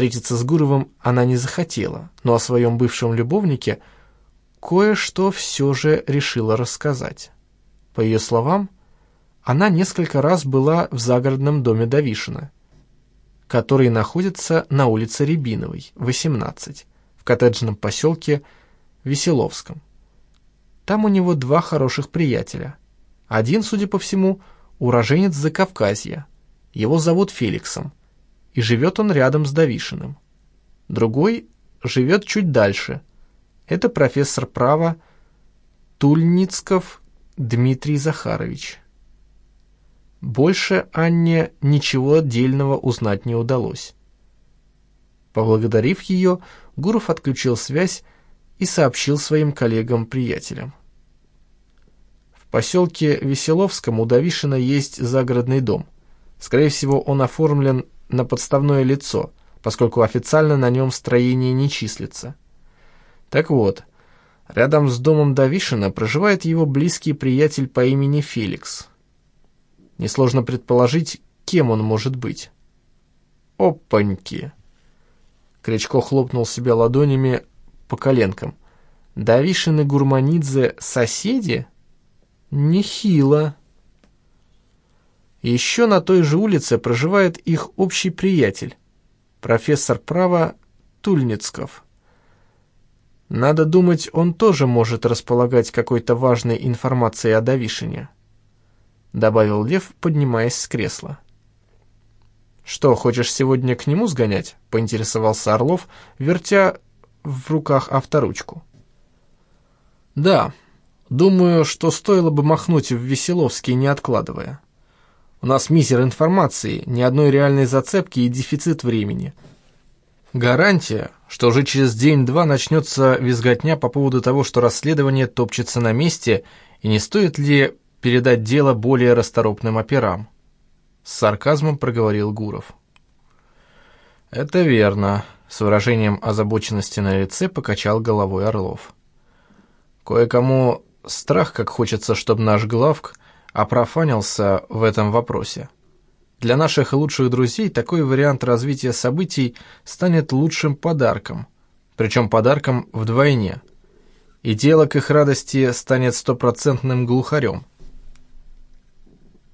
Встретиться с Гуровым она не захотела, но о своем бывшем любовнике кое-что все же решила рассказать. По ее словам, она несколько раз была в загородном доме Давишина, который находится на улице Рябиновой, 18, в коттеджном поселке Веселовском. Там у него два хороших приятеля. Один, судя по всему, уроженец Закавказья. Его зовут Феликсом, и живет он рядом с Давишиным. Другой живет чуть дальше. Это профессор права Тульницков Дмитрий Захарович. Больше Анне ничего отдельного узнать не удалось. Поблагодарив ее, Гуров отключил связь и сообщил своим коллегам-приятелям. В поселке Веселовском у Давишина есть загородный дом. Скорее всего, он оформлен на подставное лицо, поскольку официально на нем строение не числится. Так вот, рядом с домом Давишина проживает его близкий приятель по имени Феликс. Несложно предположить, кем он может быть. Опаньки! Кричко хлопнул себя ладонями по коленкам. Давишин и Гурманидзе соседи? Нехило. Еще на той же улице проживает их общий приятель, профессор права Тульницков. Надо думать, он тоже может располагать какой-то важной информацией о Давишине. — добавил Лев, поднимаясь с кресла. «Что, хочешь сегодня к нему сгонять?» — поинтересовался Орлов, вертя в руках авторучку. «Да, думаю, что стоило бы махнуть в Веселовский, не откладывая. У нас мизер информации, ни одной реальной зацепки и дефицит времени. Гарантия, что уже через день-два начнется визготня по поводу того, что расследование топчется на месте, и не стоит ли передать дело более расторопным операм. С сарказмом проговорил Гуров. «Это верно», — с выражением озабоченности на лице покачал головой Орлов. «Кое-кому страх, как хочется, чтобы наш главк опрофанился в этом вопросе. Для наших лучших друзей такой вариант развития событий станет лучшим подарком, причем подарком вдвойне. И дело к их радости станет стопроцентным глухарем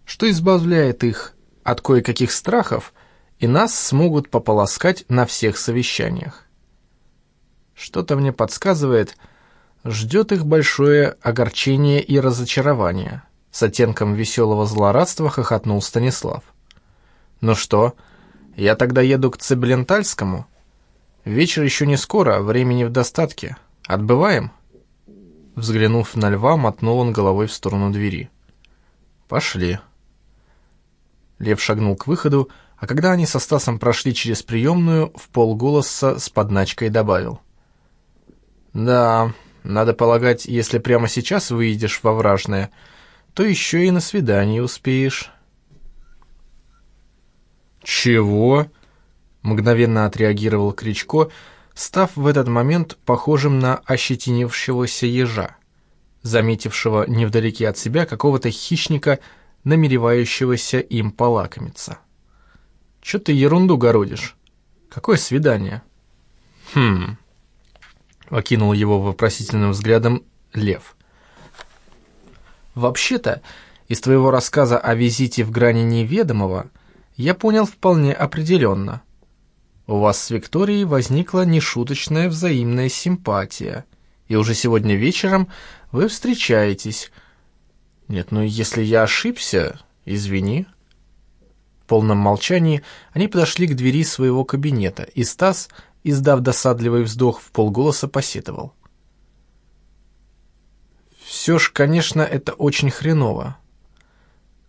что избавляет их от кое-каких страхов, и нас смогут пополоскать на всех совещаниях. Что-то мне подсказывает, ждет их большое огорчение и разочарование. С оттенком веселого злорадства хохотнул Станислав. «Ну что, я тогда еду к Цеблентальскому? Вечер еще не скоро, времени в достатке. Отбываем?» Взглянув на льва, мотнул он головой в сторону двери. «Пошли». Лев шагнул к выходу, а когда они со Стасом прошли через приемную, в полголоса с подначкой добавил. «Да, надо полагать, если прямо сейчас выйдешь во вражное, то еще и на свидание успеешь». «Чего?» — мгновенно отреагировал Кричко, став в этот момент похожим на ощетинившегося ежа, заметившего невдалеке от себя какого-то хищника намеревающегося им полакомиться. «Чё ты ерунду городишь? Какое свидание?» «Хм...» — окинул его вопросительным взглядом Лев. «Вообще-то, из твоего рассказа о визите в грани неведомого я понял вполне определенно. У вас с Викторией возникла нешуточная взаимная симпатия, и уже сегодня вечером вы встречаетесь, нет, ну если я ошибся, извини. В полном молчании они подошли к двери своего кабинета, и Стас, издав досадливый вздох, в полголоса посетовал. Все ж, конечно, это очень хреново.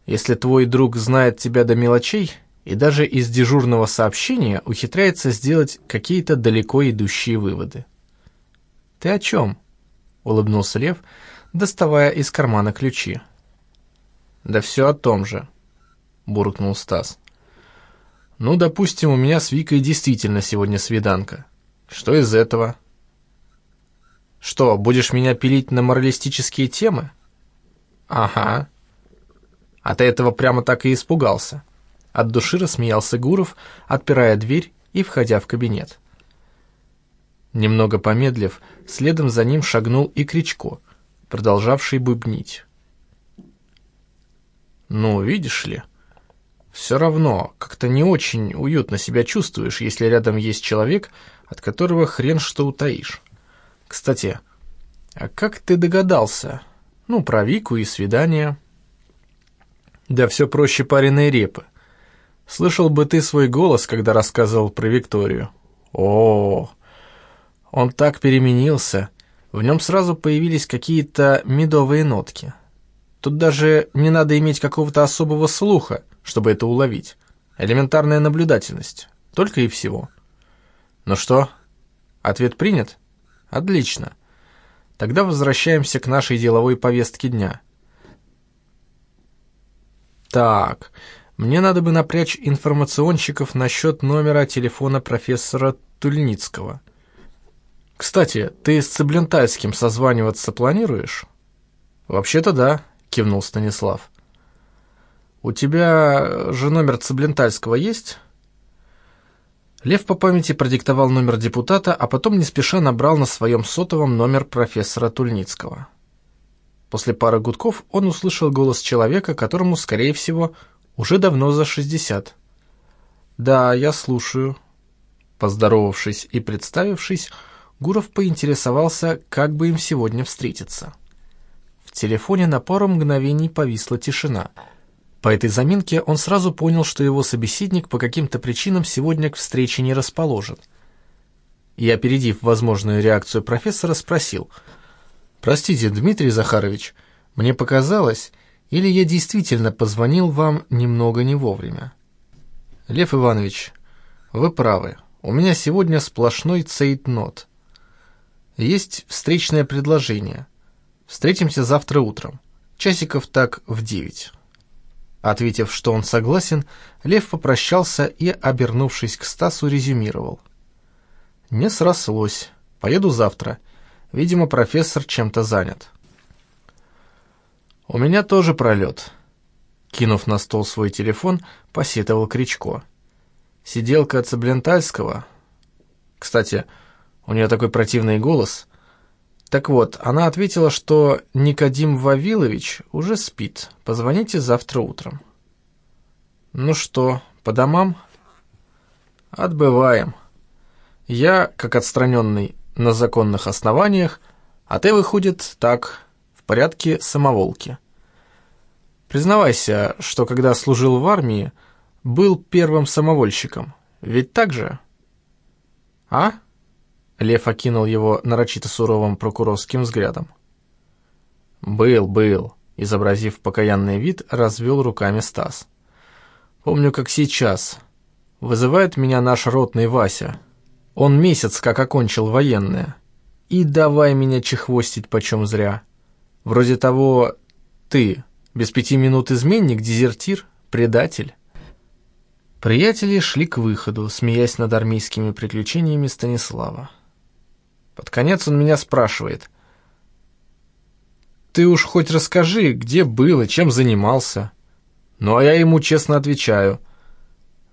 Если твой друг знает тебя до мелочей и даже из дежурного сообщения ухитряется сделать какие-то далеко идущие выводы. «Ты о чем?» — улыбнулся Лев, доставая из кармана ключи. «Да все о том же», — буркнул Стас. «Ну, допустим, у меня с Викой действительно сегодня свиданка. Что из этого?» «Что, будешь меня пилить на моралистические темы?» «Ага». «А ты этого прямо так и испугался». От души рассмеялся Гуров, отпирая дверь и входя в кабинет. Немного помедлив, следом за ним шагнул и Кричко, продолжавший бубнить. «Ну, видишь ли, все равно как-то не очень уютно себя чувствуешь, если рядом есть человек, от которого хрен что утаишь. Кстати, а как ты догадался? Ну, про Вику и свидание». «Да все проще пареной репы. Слышал бы ты свой голос, когда рассказывал про Викторию. О, он так переменился. В нем сразу появились какие-то медовые нотки. Тут даже не надо иметь какого-то особого слуха, чтобы это уловить. Элементарная наблюдательность. Только и всего. Ну что, ответ принят? Отлично. Тогда возвращаемся к нашей деловой повестке дня. Так, мне надо бы напрячь информационщиков насчет номера телефона профессора Тульницкого. Кстати, ты с Цыблентайским созваниваться планируешь? Вообще-то да, кивнул Станислав. У тебя же номер Цыблентальского есть? Лев по памяти продиктовал номер депутата, а потом не спеша набрал на своем сотовом номер профессора Тульницкого. После пары гудков он услышал голос человека, которому, скорее всего, уже давно за шестьдесят. «Да, я слушаю». Поздоровавшись и представившись, Гуров поинтересовался, как бы им сегодня встретиться. В телефоне на пару мгновений повисла тишина. По этой заминке он сразу понял, что его собеседник по каким-то причинам сегодня к встрече не расположен. И, опередив возможную реакцию профессора, спросил. «Простите, Дмитрий Захарович, мне показалось, или я действительно позвонил вам немного не вовремя?» «Лев Иванович, вы правы. У меня сегодня сплошной цейтнот. Есть встречное предложение. Встретимся завтра утром. Часиков так в девять». Ответив, что он согласен, Лев попрощался и, обернувшись к Стасу, резюмировал. «Не срослось. Поеду завтра. Видимо, профессор чем-то занят». «У меня тоже пролет», — кинув на стол свой телефон, посетовал Кричко. «Сиделка Цыблентальского. Кстати, у нее такой противный голос. Так вот, она ответила, что Никодим Вавилович уже спит. Позвоните завтра утром». «Ну что, по домам?» «Отбываем. Я, как отстраненный на законных основаниях, а ты, выходит, так, порядке самоволки. Признавайся, что когда служил в армии, был первым самовольщиком. Ведь так же? А? Лев окинул его нарочито суровым прокурорским взглядом. «Был, был», — изобразив покаянный вид, развел руками Стас. «Помню, как сейчас. Вызывает меня наш ротный Вася. Он месяц как окончил военное. И давай меня чехвостить почем зря. Вроде того, ты, без пяти минут изменник, дезертир, предатель. Приятели шли к выходу, смеясь над армейскими приключениями Станислава. Под конец он меня спрашивает. «Ты уж хоть расскажи, где был и чем занимался?» Ну, а я ему честно отвечаю.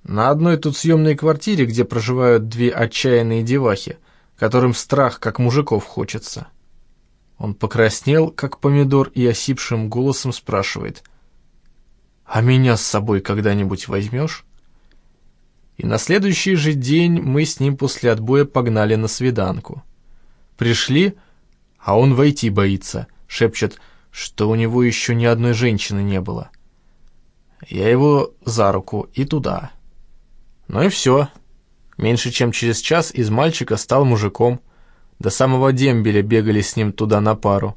На одной тут съемной квартире, где проживают две отчаянные девахи, которым страх, как мужиков, хочется. Он покраснел, как помидор, и осипшим голосом спрашивает. «А меня с собой когда-нибудь возьмешь?» И на следующий же день мы с ним после отбоя погнали на свиданку. Пришли, а он войти боится, шепчет, что у него еще ни одной женщины не было. Я его за руку и туда. Ну и все. Меньше чем через час из мальчика стал мужиком — до самого дембеля бегали с ним туда на пару.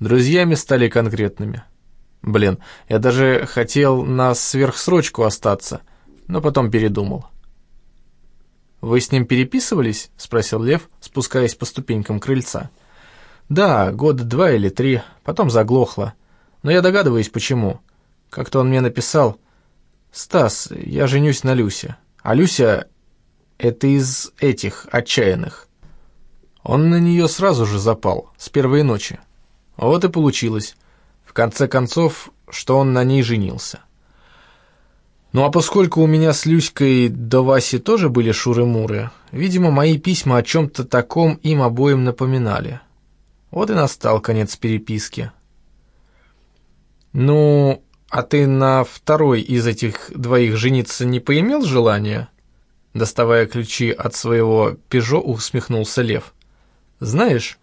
Друзьями стали конкретными. Блин, я даже хотел на сверхсрочку остаться, но потом передумал. «Вы с ним переписывались?» — спросил Лев, спускаясь по ступенькам крыльца. «Да, года два или три, потом заглохло. Но я догадываюсь, почему. Как-то он мне написал, «Стас, я женюсь на Люсе». А Люся — это из этих отчаянных. Он на нее сразу же запал, с первой ночи. Вот и получилось, в конце концов, что он на ней женился. Ну а поскольку у меня с Люськой до Васи тоже были шуры-муры, видимо, мои письма о чем-то таком им обоим напоминали. Вот и настал конец переписки. «Ну, а ты на второй из этих двоих жениться не поимел желания?» Доставая ключи от своего «Пежо», усмехнулся Лев. «Знаешь,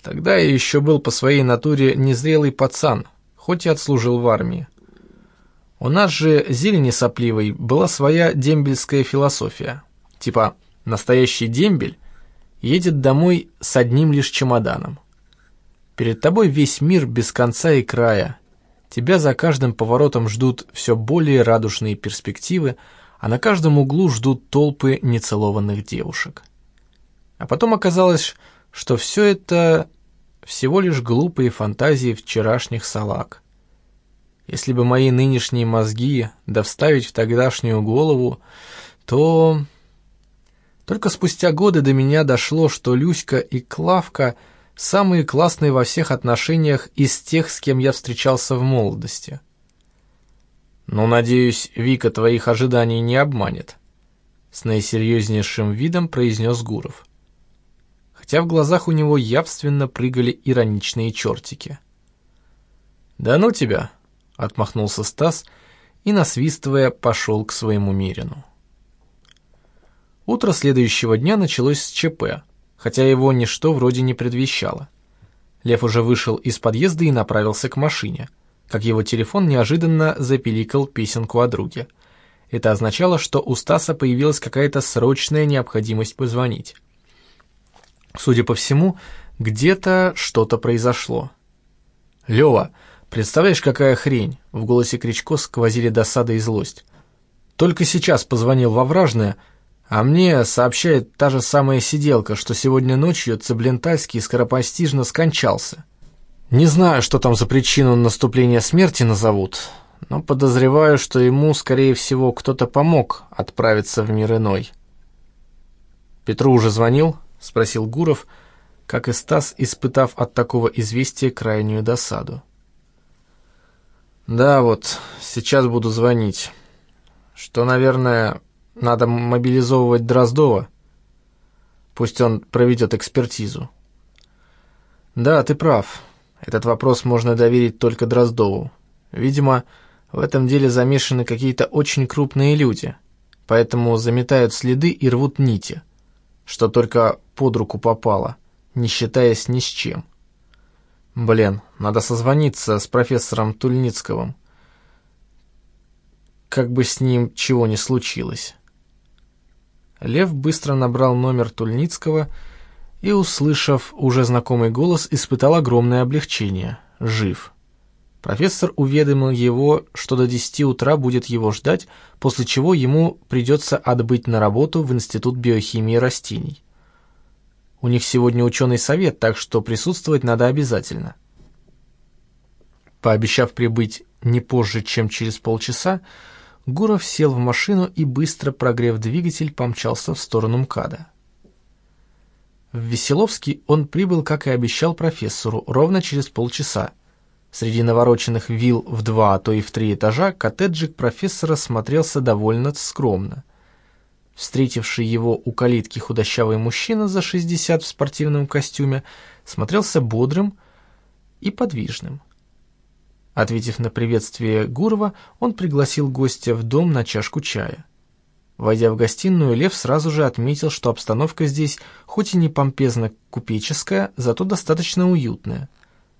тогда я еще был по своей натуре незрелый пацан, хоть и отслужил в армии. У нас же, зелени сопливой, была своя дембельская философия. Типа, настоящий дембель едет домой с одним лишь чемоданом. Перед тобой весь мир без конца и края. Тебя за каждым поворотом ждут все более радужные перспективы, а на каждом углу ждут толпы нецелованных девушек. А потом оказалось, что все это всего лишь глупые фантазии вчерашних салаг. Если бы мои нынешние мозги да в тогдашнюю голову, то... Только спустя годы до меня дошло, что Люська и Клавка самые классные во всех отношениях из тех, с кем я встречался в молодости. «Ну, надеюсь, Вика твоих ожиданий не обманет», — с наисерьезнейшим видом произнес Гуров. Хотя в глазах у него явственно прыгали ироничные чертики. «Да ну тебя!» — отмахнулся Стас и, насвистывая, пошел к своему Мирину. Утро следующего дня началось с ЧП, хотя его ничто вроде не предвещало. Лев уже вышел из подъезда и направился к машине — как его телефон неожиданно запиликал песенку о друге. Это означало, что у Стаса появилась какая-то срочная необходимость позвонить. Судя по всему, где-то что-то произошло. «Лёва, представляешь, какая хрень?» В голосе Кричко сквозили досада и злость. «Только сейчас позвонил во вражное, а мне сообщает та же самая сиделка, что сегодня ночью Цыблентальский скоропостижно скончался». Не знаю, что там за причину наступления смерти назовут, но подозреваю, что ему, скорее всего, кто-то помог отправиться в мир иной. «Петру уже звонил?» — спросил Гуров, как и Стас, испытав от такого известия крайнюю досаду. «Да, вот, сейчас буду звонить. Что, наверное, надо мобилизовывать Дроздова. Пусть он проведет экспертизу». «Да, ты прав». Этот вопрос можно доверить только Дроздову. Видимо, в этом деле замешаны какие-то очень крупные люди, поэтому заметают следы и рвут нити, что только под руку попало, не считаясь ни с чем. Блин, надо созвониться с профессором Тульницковым. Как бы с ним чего ни случилось. Лев быстро набрал номер Тульницкого и, услышав уже знакомый голос, испытал огромное облегчение. Жив. Профессор уведомил его, что до 10 утра будет его ждать, после чего ему придется отбыть на работу в Институт биохимии растений. У них сегодня ученый совет, так что присутствовать надо обязательно. Пообещав прибыть не позже, чем через полчаса, Гуров сел в машину и, быстро прогрев двигатель, помчался в сторону МКАДа. В Веселовский он прибыл, как и обещал профессору, ровно через полчаса. Среди навороченных вилл в два, а то и в три этажа коттеджик профессора смотрелся довольно скромно. Встретивший его у калитки худощавый мужчина за 60 в спортивном костюме смотрелся бодрым и подвижным. Ответив на приветствие Гурова, он пригласил гостя в дом на чашку чая. Войдя в гостиную, Лев сразу же отметил, что обстановка здесь хоть и не помпезно-купеческая, зато достаточно уютная.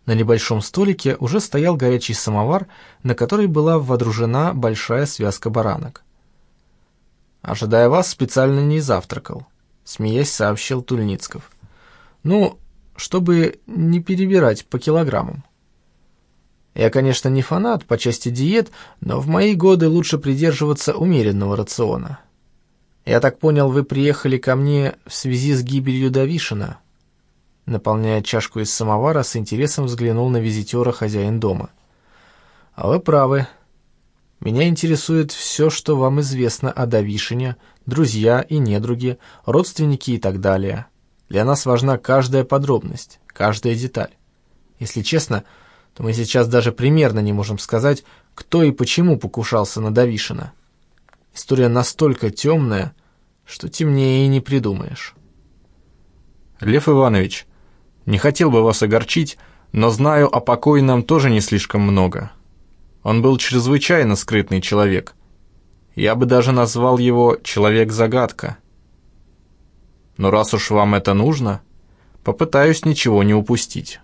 На небольшом столике уже стоял горячий самовар, на который была водружена большая связка баранок. «Ожидая вас, специально не завтракал», — смеясь сообщил Тульницков. «Ну, чтобы не перебирать по килограммам». Я, конечно, не фанат по части диет, но в мои годы лучше придерживаться умеренного рациона. «Я так понял, вы приехали ко мне в связи с гибелью Давишина?» Наполняя чашку из самовара, с интересом взглянул на визитера хозяин дома. «А вы правы. Меня интересует все, что вам известно о Давишине, друзья и недруги, родственники и так далее. Для нас важна каждая подробность, каждая деталь. Если честно, то мы сейчас даже примерно не можем сказать, кто и почему покушался на Давишина». История настолько темная, что темнее и не придумаешь. Лев Иванович, не хотел бы вас огорчить, но знаю о покойном тоже не слишком много. Он был чрезвычайно скрытный человек. Я бы даже назвал его «человек-загадка». Но раз уж вам это нужно, попытаюсь ничего не упустить».